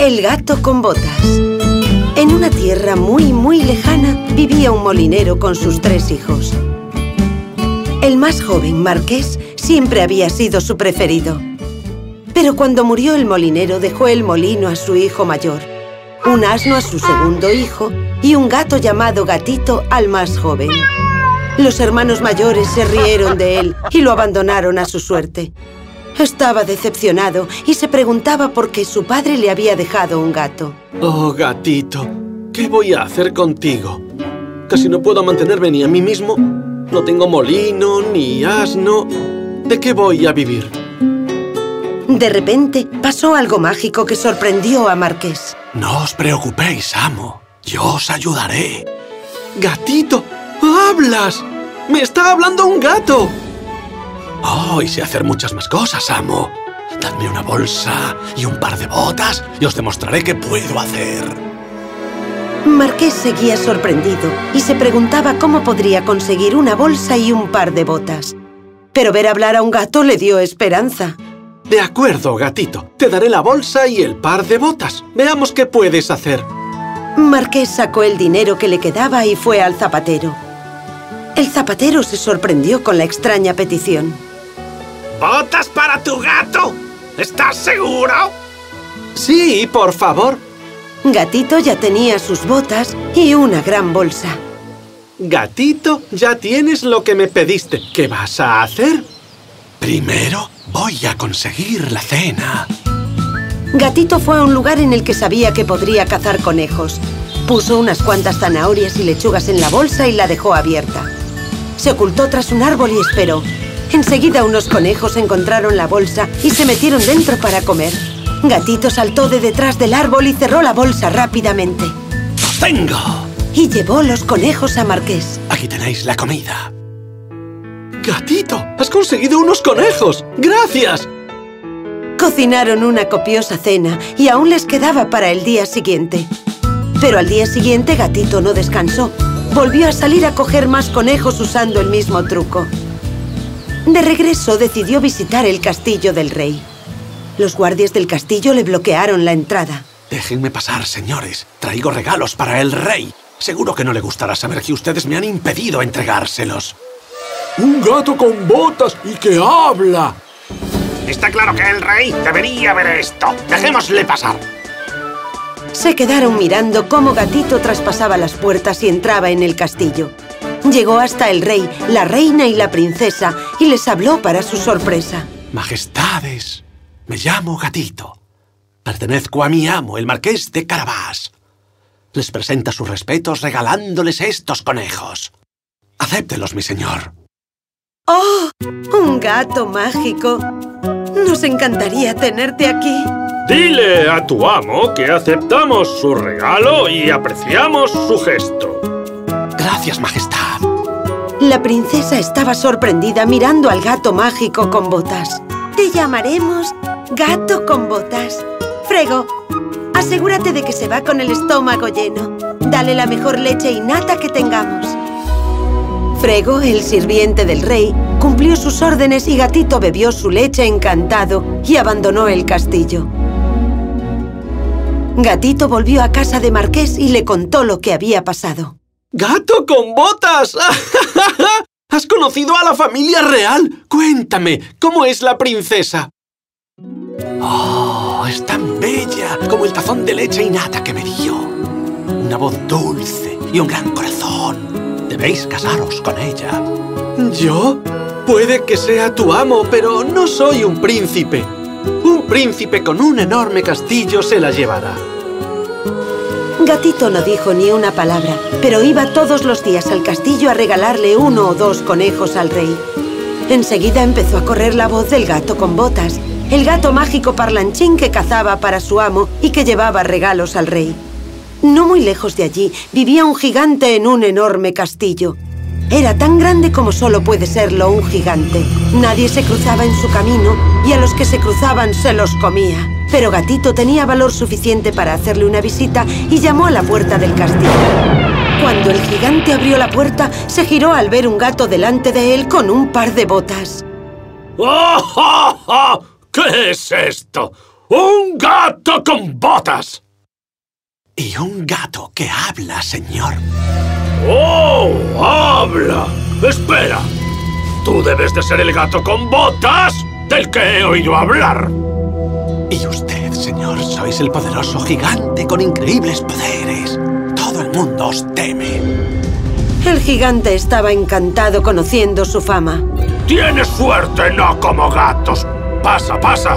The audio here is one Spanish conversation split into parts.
El gato con botas En una tierra muy, muy lejana vivía un molinero con sus tres hijos. El más joven, Marqués, siempre había sido su preferido. Pero cuando murió el molinero dejó el molino a su hijo mayor, un asno a su segundo hijo y un gato llamado Gatito al más joven. Los hermanos mayores se rieron de él y lo abandonaron a su suerte. Estaba decepcionado y se preguntaba por qué su padre le había dejado un gato. Oh, gatito, ¿qué voy a hacer contigo? Casi no puedo mantenerme ni a mí mismo. No tengo molino, ni asno. ¿De qué voy a vivir? De repente, pasó algo mágico que sorprendió a Marqués. No os preocupéis, amo. Yo os ayudaré. ¡Gatito! ¡Hablas! ¡Me está hablando un gato! Oh, y sé hacer muchas más cosas, amo. Dadme una bolsa y un par de botas y os demostraré qué puedo hacer. Marqués seguía sorprendido y se preguntaba cómo podría conseguir una bolsa y un par de botas. Pero ver hablar a un gato le dio esperanza. De acuerdo, gatito. Te daré la bolsa y el par de botas. Veamos qué puedes hacer. Marqués sacó el dinero que le quedaba y fue al zapatero. El zapatero se sorprendió con la extraña petición. ¿Botas para tu gato? ¿Estás seguro? Sí, por favor. Gatito ya tenía sus botas y una gran bolsa. Gatito, ya tienes lo que me pediste. ¿Qué vas a hacer? Primero voy a conseguir la cena. Gatito fue a un lugar en el que sabía que podría cazar conejos. Puso unas cuantas zanahorias y lechugas en la bolsa y la dejó abierta. Se ocultó tras un árbol y esperó. Enseguida unos conejos encontraron la bolsa y se metieron dentro para comer. Gatito saltó de detrás del árbol y cerró la bolsa rápidamente. ¡Tengo! Y llevó los conejos a Marqués. Aquí tenéis la comida. ¡Gatito! ¡Has conseguido unos conejos! ¡Gracias! Cocinaron una copiosa cena y aún les quedaba para el día siguiente. Pero al día siguiente Gatito no descansó. Volvió a salir a coger más conejos usando el mismo truco. De regreso decidió visitar el castillo del rey. Los guardias del castillo le bloquearon la entrada. Déjenme pasar, señores. Traigo regalos para el rey. Seguro que no le gustará saber que ustedes me han impedido entregárselos. ¡Un gato con botas y que habla! Está claro que el rey debería ver esto. Dejémosle pasar. Se quedaron mirando cómo Gatito traspasaba las puertas y entraba en el castillo. Llegó hasta el rey, la reina y la princesa y les habló para su sorpresa. Majestades, me llamo Gatito. Pertenezco a mi amo, el marqués de Carabás. Les presenta sus respetos regalándoles estos conejos. Acéptelos, mi señor. ¡Oh! ¡Un gato mágico! Nos encantaría tenerte aquí. Dile a tu amo que aceptamos su regalo y apreciamos su gesto. Gracias, majestad. La princesa estaba sorprendida mirando al gato mágico con botas. Te llamaremos Gato con Botas. Frego, asegúrate de que se va con el estómago lleno. Dale la mejor leche y nata que tengamos. Frego, el sirviente del rey, cumplió sus órdenes y Gatito bebió su leche encantado y abandonó el castillo. Gatito volvió a casa de Marqués y le contó lo que había pasado. ¡Gato con botas! ¿Has conocido a la familia real? Cuéntame, ¿cómo es la princesa? Oh, es tan bella como el tazón de leche y nata que me dio. Una voz dulce y un gran corazón. Debéis casaros con ella. ¿Yo? Puede que sea tu amo, pero no soy un príncipe. Un príncipe con un enorme castillo se la llevará. Gatito no dijo ni una palabra, pero iba todos los días al castillo a regalarle uno o dos conejos al rey. Enseguida empezó a correr la voz del gato con botas, el gato mágico parlanchín que cazaba para su amo y que llevaba regalos al rey. No muy lejos de allí vivía un gigante en un enorme castillo. Era tan grande como solo puede serlo un gigante. Nadie se cruzaba en su camino y a los que se cruzaban se los comía. Pero Gatito tenía valor suficiente para hacerle una visita y llamó a la puerta del castillo. Cuando el gigante abrió la puerta, se giró al ver un gato delante de él con un par de botas. ¡Oh, oh, oh! ¿Qué es esto? ¡Un gato con botas! Y un gato que habla, señor. ¡Oh! ¡Habla! ¡Espera! Tú debes de ser el gato con botas del que he oído hablar. Y usted, señor, sois el poderoso gigante con increíbles poderes. Todo el mundo os teme. El gigante estaba encantado conociendo su fama. Tienes suerte, no como gatos. Pasa, pasa.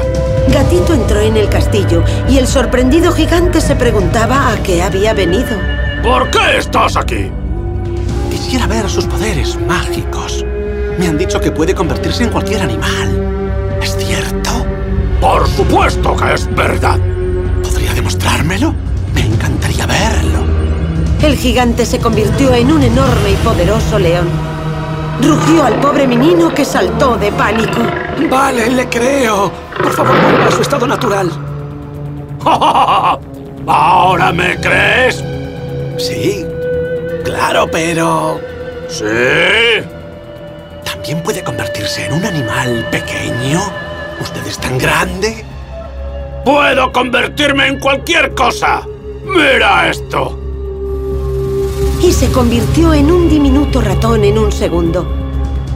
Gatito entró en el castillo y el sorprendido gigante se preguntaba a qué había venido. ¿Por qué estás aquí? Quisiera ver sus poderes mágicos. Me han dicho que puede convertirse en cualquier animal. ¿Es cierto? Por supuesto que es verdad. ¿Podría demostrármelo? Me encantaría verlo. El gigante se convirtió en un enorme y poderoso león. Rugió al pobre menino que saltó de pánico. Vale, le creo. Por favor, vuelva a su estado natural. ¿Ahora me crees? Sí, claro, pero... ¿Sí? ¿También puede convertirse en un animal pequeño? ¿Usted es tan grande? ¡Puedo convertirme en cualquier cosa! ¡Mira esto! Y se convirtió en un diminuto ratón en un segundo.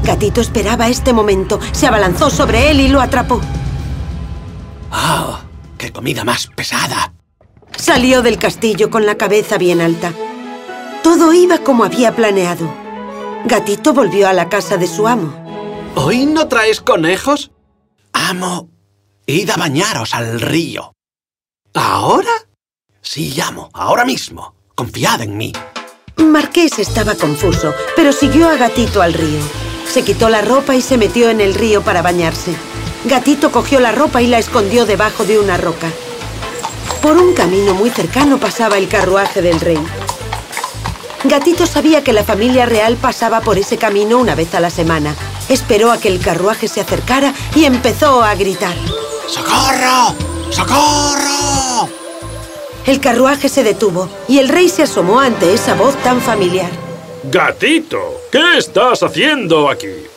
Gatito esperaba este momento, se abalanzó sobre él y lo atrapó. ¡Oh! ¡Qué comida más pesada! Salió del castillo con la cabeza bien alta. Todo iba como había planeado. Gatito volvió a la casa de su amo. ¿Hoy no traes conejos? Amo, id a bañaros al río. ¿Ahora? Sí, amo, ahora mismo. Confiad en mí. Marqués estaba confuso, pero siguió a Gatito al río. Se quitó la ropa y se metió en el río para bañarse. Gatito cogió la ropa y la escondió debajo de una roca. Por un camino muy cercano pasaba el carruaje del rey. Gatito sabía que la familia real pasaba por ese camino una vez a la semana. Esperó a que el carruaje se acercara y empezó a gritar. ¡Socorro! ¡Socorro! El carruaje se detuvo y el rey se asomó ante esa voz tan familiar. Gatito, ¿qué estás haciendo aquí?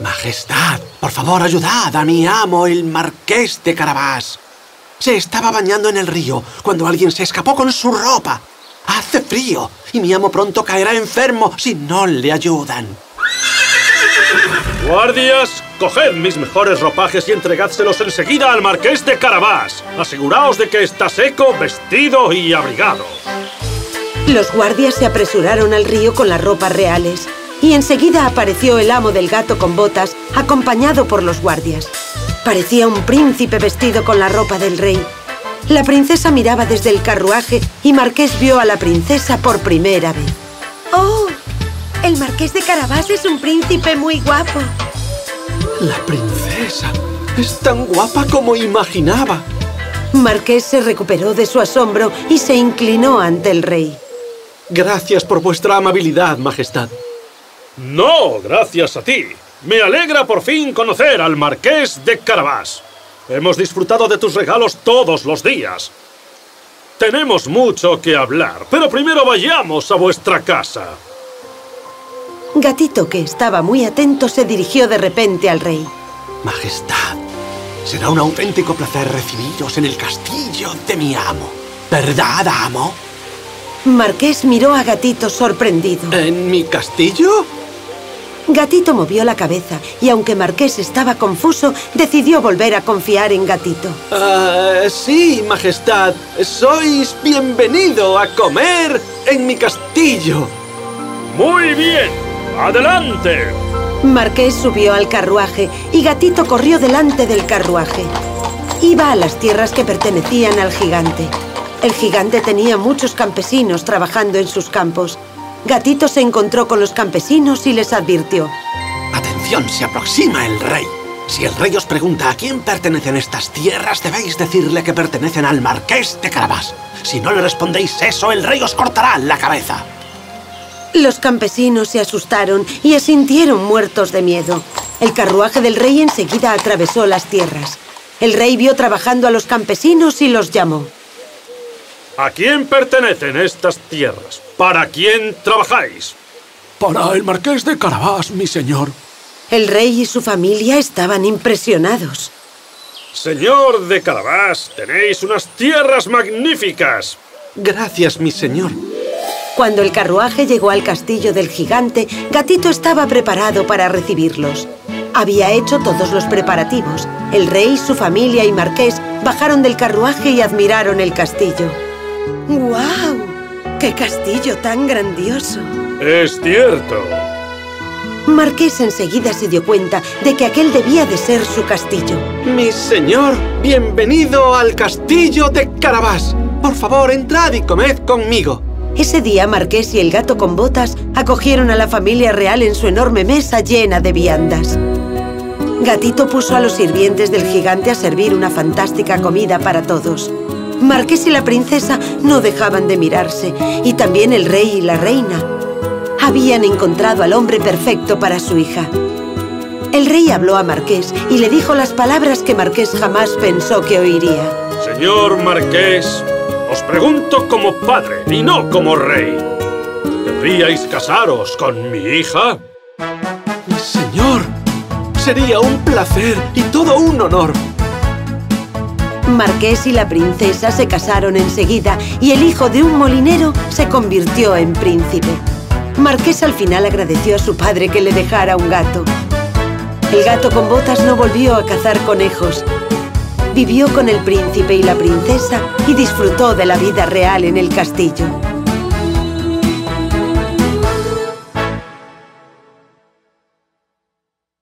Majestad, por favor, ayudad a mi amo, el marqués de Carabás. Se estaba bañando en el río cuando alguien se escapó con su ropa. Hace frío y mi amo pronto caerá enfermo si no le ayudan. Guardias, coged mis mejores ropajes y entregádselos enseguida al marqués de Carabás. Aseguraos de que está seco, vestido y abrigado. Los guardias se apresuraron al río con las ropas reales y enseguida apareció el amo del gato con botas, acompañado por los guardias. Parecía un príncipe vestido con la ropa del rey. La princesa miraba desde el carruaje y Marqués vio a la princesa por primera vez. ¡Oh! El marqués de Carabás es un príncipe muy guapo. La princesa es tan guapa como imaginaba. Marqués se recuperó de su asombro y se inclinó ante el rey. Gracias por vuestra amabilidad, majestad. No, gracias a ti. Me alegra por fin conocer al marqués de Carabás. Hemos disfrutado de tus regalos todos los días. Tenemos mucho que hablar, pero primero vayamos a vuestra casa. Gatito, que estaba muy atento, se dirigió de repente al rey. Majestad, será un auténtico placer recibiros en el castillo de mi amo. ¿Verdad, amo? Marqués miró a Gatito sorprendido. ¿En mi castillo? Gatito movió la cabeza y aunque Marqués estaba confuso, decidió volver a confiar en Gatito. Uh, sí, majestad. Sois bienvenido a comer en mi castillo. Muy bien. ¡Adelante! Marqués subió al carruaje y Gatito corrió delante del carruaje. Iba a las tierras que pertenecían al gigante. El gigante tenía muchos campesinos trabajando en sus campos. Gatito se encontró con los campesinos y les advirtió. Atención, se aproxima el rey. Si el rey os pregunta a quién pertenecen estas tierras, debéis decirle que pertenecen al marqués de Carabás. Si no le respondéis eso, el rey os cortará la cabeza. Los campesinos se asustaron y asintieron muertos de miedo. El carruaje del rey enseguida atravesó las tierras. El rey vio trabajando a los campesinos y los llamó. ¿A quién pertenecen estas tierras? ¿Para quién trabajáis? Para el marqués de Carabás, mi señor. El rey y su familia estaban impresionados. Señor de Carabás, tenéis unas tierras magníficas. Gracias, mi señor. Cuando el carruaje llegó al castillo del gigante, Gatito estaba preparado para recibirlos. Había hecho todos los preparativos. El rey, su familia y Marqués bajaron del carruaje y admiraron el castillo. ¡Guau! ¡Qué castillo tan grandioso! Es cierto. Marqués enseguida se dio cuenta de que aquel debía de ser su castillo. Mi señor, bienvenido al castillo de Carabás. Por favor, entrad y comed conmigo. Ese día, Marqués y el gato con botas acogieron a la familia real en su enorme mesa llena de viandas. Gatito puso a los sirvientes del gigante a servir una fantástica comida para todos. Marqués y la princesa no dejaban de mirarse, y también el rey y la reina. Habían encontrado al hombre perfecto para su hija. El rey habló a Marqués y le dijo las palabras que Marqués jamás pensó que oiría. Señor Marqués, os pregunto como padre y no como rey. ¿Querríais casaros con mi hija? Mi señor, sería un placer y todo un honor. Marqués y la princesa se casaron enseguida y el hijo de un molinero se convirtió en príncipe. Marqués al final agradeció a su padre que le dejara un gato. El gato con botas no volvió a cazar conejos. Vivió con el príncipe y la princesa y disfrutó de la vida real en el castillo.